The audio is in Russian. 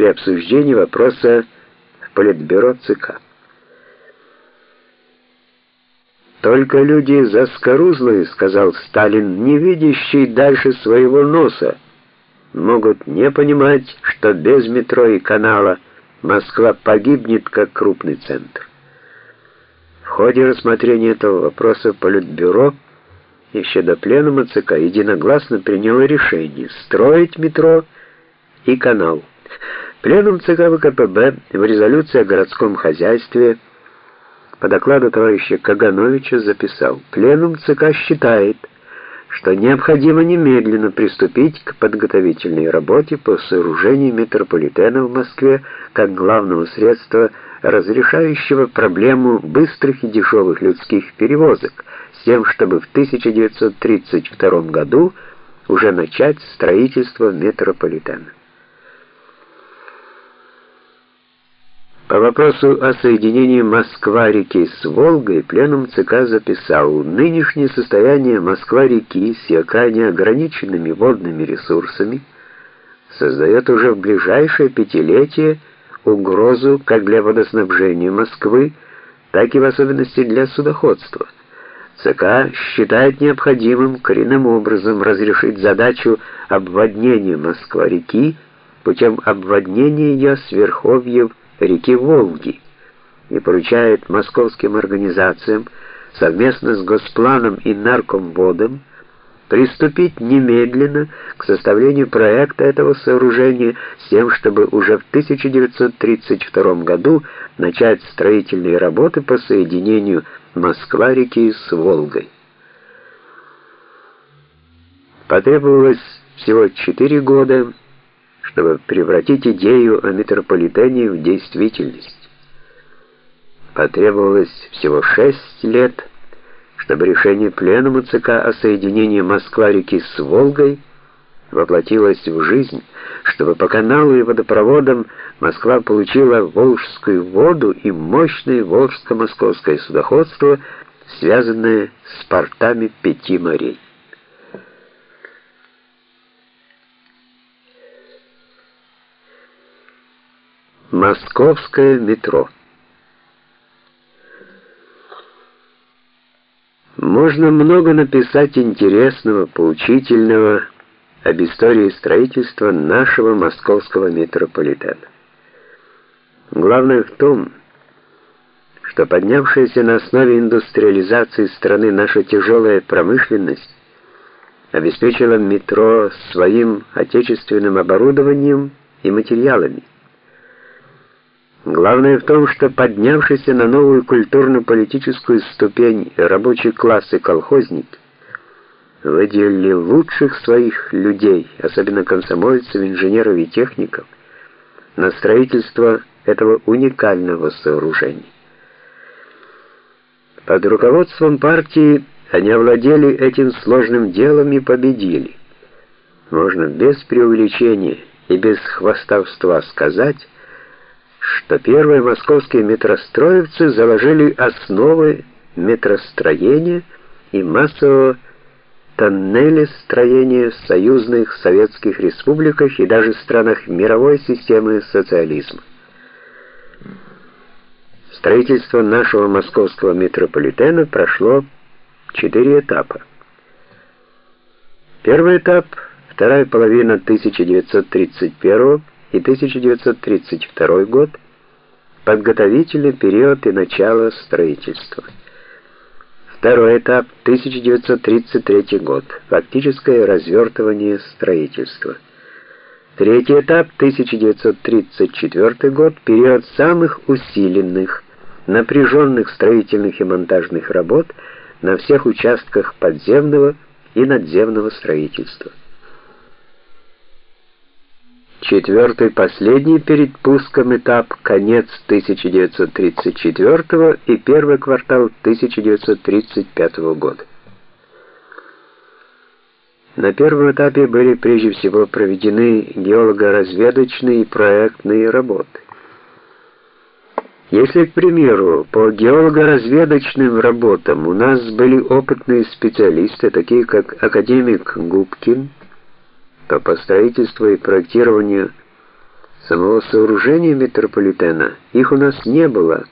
при обсуждении вопроса в Политбюро ЦК. «Только люди заскорузлые, — сказал Сталин, — не видящие дальше своего носа, могут не понимать, что без метро и канала Москва погибнет как крупный центр. В ходе рассмотрения этого вопроса Политбюро еще до пленума ЦК единогласно приняло решение строить метро и канал. Пленум ЦК ВКПБ в резолюции о городском хозяйстве по докладу товарища Кагановича записал: "Пленум ЦК считает, что необходимо немедленно приступить к подготовительной работе по сооружению метрополитена в Москве как главного средства, разрешающего проблему быстрых и дешевых людских перевозок, с тем, чтобы в 1932 году уже начать строительство метрополитена. По вопросу о соединении Москва-реки с Волгой пленум ЦК записал, нынешнее состояние Москва-реки с ее крайне ограниченными водными ресурсами создает уже в ближайшее пятилетие угрозу как для водоснабжения Москвы, так и в особенности для судоходства. ЦК считает необходимым коренным образом разрешить задачу обводнения Москва-реки путем обводнения ее с реки Волги и поручает московским организациям совместно с Госпланом и Наркомводом приступить немедленно к составлению проекта этого сооружения с тем, чтобы уже в 1932 году начать строительные работы по соединению Москва-реки с Волгой. Потребовалось всего четыре года, чтобы превратить идею о метрополитене в действительность. Потребовалось всего шесть лет, чтобы решение пленума ЦК о соединении Москва-реки с Волгой воплотилось в жизнь, чтобы по каналу и водопроводам Москва получила волжскую воду и мощное волжско-московское судоходство, связанное с портами пяти морей. Московское метро. Можно много написать интересного, поучительного об истории строительства нашего московского метрополитена. Главное в том, что поднявшаяся на основе индустриализации страны наша тяжелая промышленность обеспечила метро своим отечественным оборудованием и материалами. Главное в том, что поднявшийся на новую культурно-политическую ступень рабочий класс и колхозники выделили лучших своих людей, особенно комсомольцев, инженеров и техников, на строительство этого уникального сооружения. Под руководством партии они овладели этим сложным делом и победили. Можно без преувеличения и без хвастовства сказать, что первые московские метростроевцы заложили основы метростроения и массового тоннелестроения в союзных советских республиках и даже странах мировой системы социализма. Строительство нашего московского метрополитена прошло четыре этапа. Первый этап вторая половина 1931 и 1932 год подготовительный период и начало строительства. Второй этап 1933 год фактическое развертывание строительства. Третий этап 1934 год период самых усиленных, напряженных строительных и монтажных работ на всех участках подземного и надземного строительства. Четвертый, последний перед пуском этап конец 1934 и первый квартал 1935 года. На первом этапе были прежде всего проведены геолого-разведочные и проектные работы. Если, к примеру, по геолого-разведочным работам у нас были опытные специалисты, такие как академик Губкин, то по строительству и проектированию Самого сооружения метрополитена их у нас не было,